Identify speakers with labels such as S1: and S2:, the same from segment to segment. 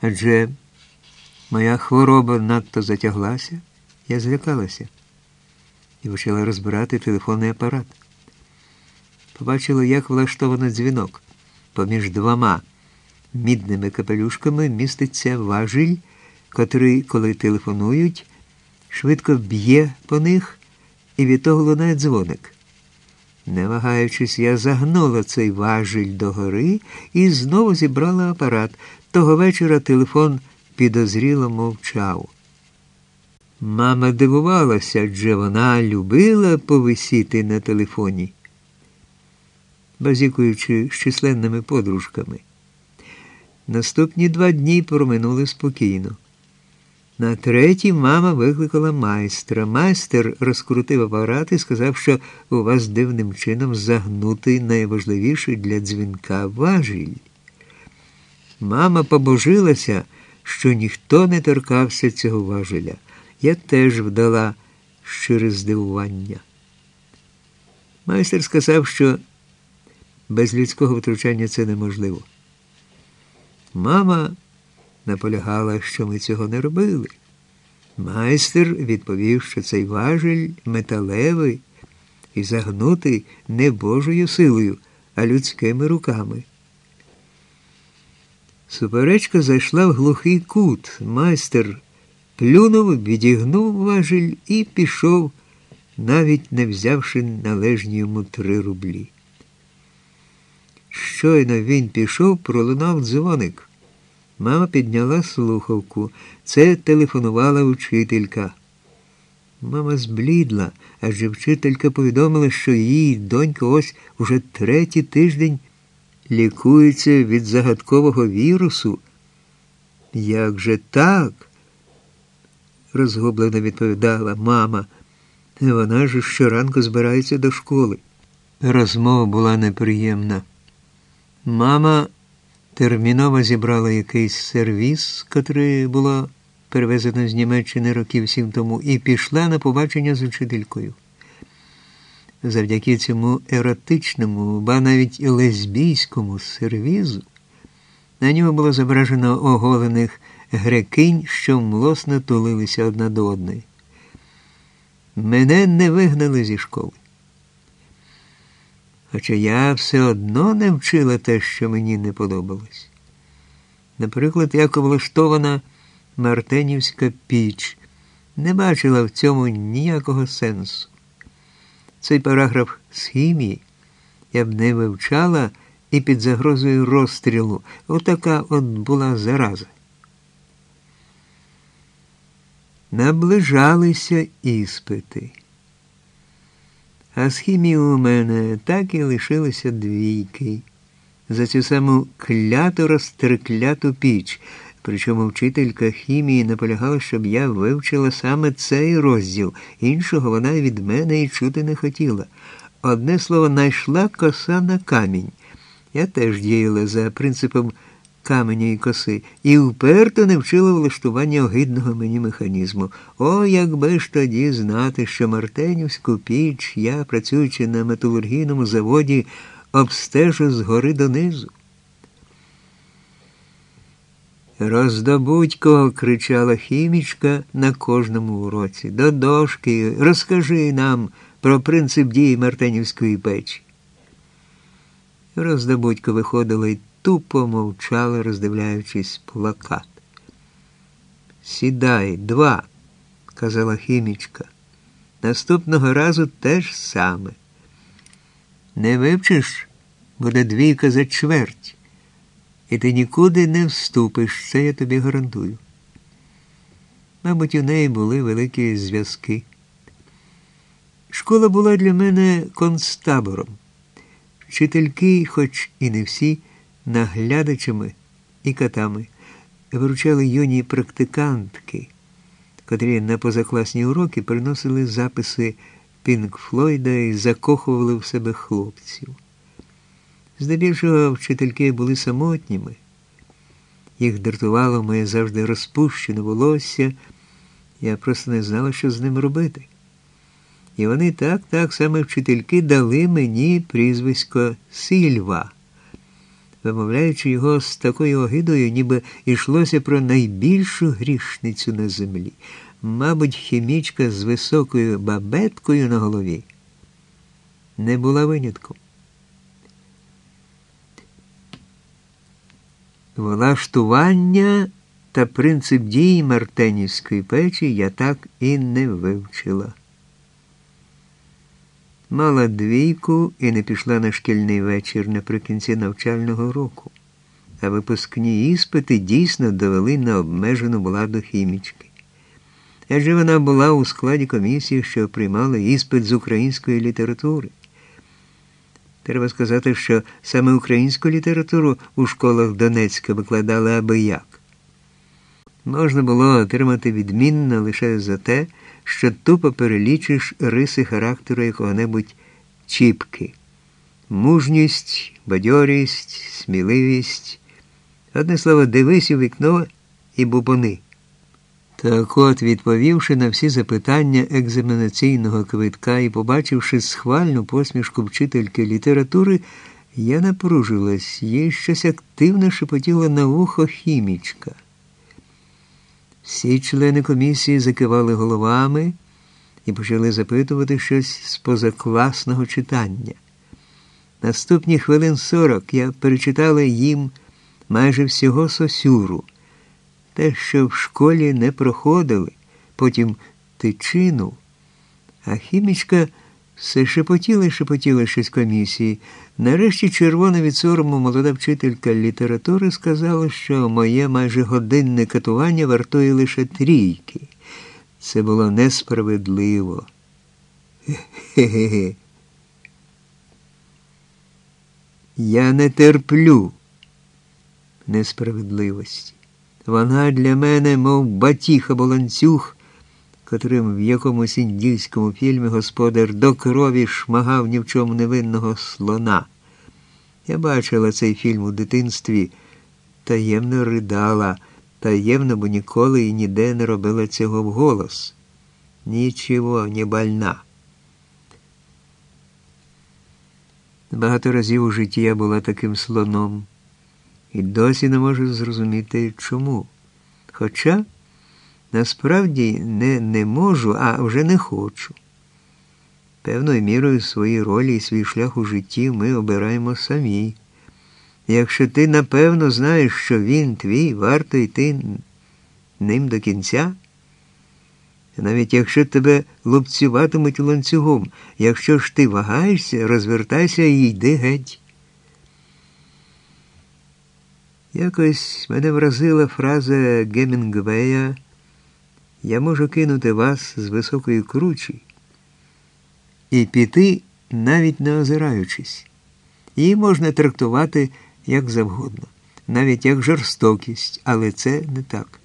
S1: Адже моя хвороба надто затяглася, я злякалася і почала розбирати телефонний апарат. Побачила, як влаштовано дзвінок. Поміж двома мідними капелюшками міститься важіль, котрий, коли телефонують, швидко б'є по них і від того лунає дзвоник. Не вагаючись, я загнула цей важіль догори і знову зібрала апарат. Того вечора телефон підозріло мовчав. Мама дивувалася, адже вона любила повисіти на телефоні, базікуючи з численними подружками. Наступні два дні проминули спокійно. На третій мама викликала майстра. Майстер розкрутив апарат і сказав, що у вас дивним чином загнутий найважливіший для дзвінка важіль. Мама побожилася, що ніхто не торкався цього важеля. Я теж вдала щире здивування. Майстер сказав, що без людського втручання це неможливо. Мама наполягала, що ми цього не робили. Майстер відповів, що цей важель металевий і загнутий не Божою силою, а людськими руками. Суперечка зайшла в глухий кут. Майстер плюнув, відігнув важель і пішов, навіть не взявши належні йому три рублі. Щойно він пішов, пролунав дзвоник. Мама підняла слухавку. Це телефонувала вчителька. Мама зблідла, адже вчителька повідомила, що її донька ось уже третій тиждень лікується від загадкового вірусу. Як же так? розгублено відповідала мама. Вона ж щоранку збирається до школи. Розмова була неприємна. Мама терміново зібрала якийсь сервіс, котрий було перевезено з Німеччини років сім тому, і пішла на побачення з учителькою. Завдяки цьому еротичному, ба навіть лесбійському сервізу на ньому було зображено оголених грекинь, що млосно тулилися одна до одної. Мене не вигнали зі школи. Хоча я все одно не вчила те, що мені не подобалось. Наприклад, як облаштована Мартенівська піч, не бачила в цьому ніякого сенсу. Цей параграф з хімії я б не вивчала і під загрозою розстрілу. Отака от була зараза. Наближалися іспити. А з хімії у мене так і лишилися двійки. За цю саму кляту розтрикляту піч. Причому вчителька хімії наполягала, щоб я вивчила саме цей розділ. Іншого вона від мене і чути не хотіла. Одне слово, найшла коса на камінь. Я теж діяла за принципом каменя і коси і вперто не вчила влаштування огидного мені механізму. О, якби ж тоді знати, що Мартенівську піч я, працюючи на металургійному заводі, обстежу згори донизу. Роздобудь кого, кричала хімічка на кожному уроці. До дошки, розкажи нам про принцип дії Мартенівської печі. Роздобудько виходила й тупо мовчала, роздивляючись плакат. Сідай, два, казала хімічка. Наступного разу теж саме. Не вивчиш, буде двійка за чверть, і ти нікуди не вступиш, це я тобі гарантую. Мабуть, у неї були великі зв'язки. Школа була для мене концтабором. Вчительки, хоч і не всі, наглядачами і катами, виручали юні практикантки, котрі на позакласні уроки приносили записи Пінк Флойда і закохували в себе хлопців. Здебільшого вчительки були самотніми. Їх дратувало моє завжди розпущене волосся. Я просто не знала, що з ним робити. І вони так, так саме вчительки дали мені прізвисько Сільва. Вимовляючи його з такою огидою, ніби йшлося про найбільшу грішницю на землі. Мабуть, хімічка з високою бабеткою на голові не була винятком. Влаштування та принцип дії Мартенівської печі я так і не вивчила. Мала двійку і не пішла на шкільний вечір наприкінці навчального року, а випускні іспити дійсно довели на обмежену владу хімічки. Адже вона була у складі комісії, що приймала іспит з української літератури. Треба сказати, що саме українську літературу у школах Донецька викладали аби як. Можна було отримати відмінно лише за те, що тупо перелічиш риси характеру якого-небудь чіпки. Мужність, бадьорість, сміливість. Одне слово, дивись у вікно і бубони. Так от, відповівши на всі запитання екзаменаційного квитка і побачивши схвальну посмішку вчительки літератури, я напружилась, їй щось активно шепотіло на вухо хімічка. Всі члени комісії закивали головами і почали запитувати щось з позакласного читання. Наступні хвилин сорок я перечитала їм майже всього сосюру те, що в школі не проходили, потім тичину, а хімічка все шепотіла і шепотіла щось комісії. Нарешті червона від сорому молода вчителька літератури сказала, що моє майже годинне катування вартує лише трійки. Це було несправедливо. Хе-хе-хе. Я не терплю несправедливості. Вона для мене, мов батіг або ланцюг, котрим в якомусь індійському фільмі господар до крові шмагав ні в чому невинного слона. Я бачила цей фільм у дитинстві, таємно ридала, таємно, бо ніколи і ніде не робила цього вголос. Нічого, не больна. Багато разів у житті я була таким слоном і досі не можу зрозуміти чому. Хоча насправді не не можу, а вже не хочу. Певною мірою свої ролі і свій шлях у житті ми обираємо самі. Якщо ти напевно знаєш, що він твій, варто йти ним до кінця. Навіть якщо тебе лупцюватимуть ланцюгом, якщо ж ти вагаєшся, розвертайся і йди геть. Якось мене вразила фраза Гемінгвея Я можу кинути вас з високої кручі і піти, навіть не озираючись. Її можна трактувати як завгодно, навіть як жорстокість, але це не так.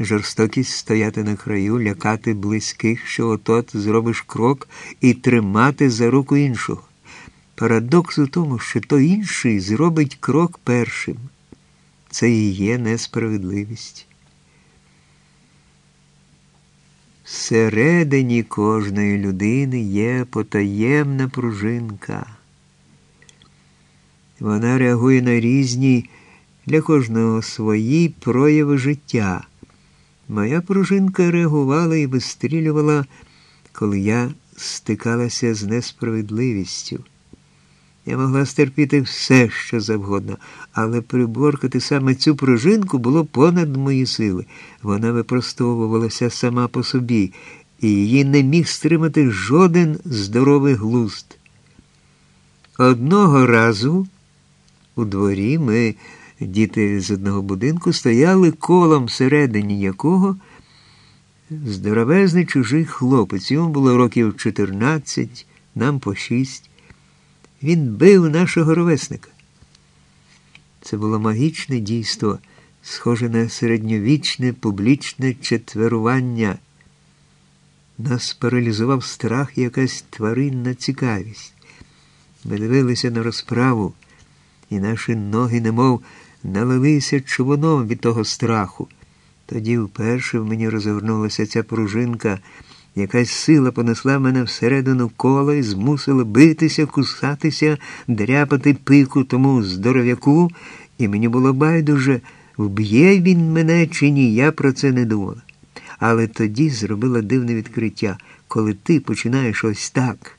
S1: Жорстокість стояти на краю, лякати близьких, що отот зробиш крок і тримати за руку іншого. Парадокс у тому, що той інший зробить крок першим. Це і є несправедливість. Всередині кожної людини є потаємна пружинка. Вона реагує на різні для кожного свої прояви життя. Моя пружинка реагувала і вистрілювала, коли я стикалася з несправедливістю. Я могла стерпіти все, що завгодно, але приборкати саме цю пружинку було понад мої сили. Вона випростовувалася сама по собі, і її не міг стримати жоден здоровий глузд. Одного разу у дворі ми, діти з одного будинку, стояли колом всередині якого здоровезний чужий хлопець. Йому було років 14, нам по шість. Він бив нашого ровесника. Це було магічне дійство, схоже на середньовічне публічне четверування. Нас паралізував страх і якась тваринна цікавість. Ми дивилися на розправу, і наші ноги, немов налилися човуном від того страху. Тоді вперше в мені розгорнулася ця пружинка Якась сила понесла мене всередину кола і змусила битися, кусатися, дряпати пику тому здоров'яку, і мені було байдуже, вб'є він мене чи ні, я про це не думала. Але тоді зробила дивне відкриття, коли ти починаєш ось так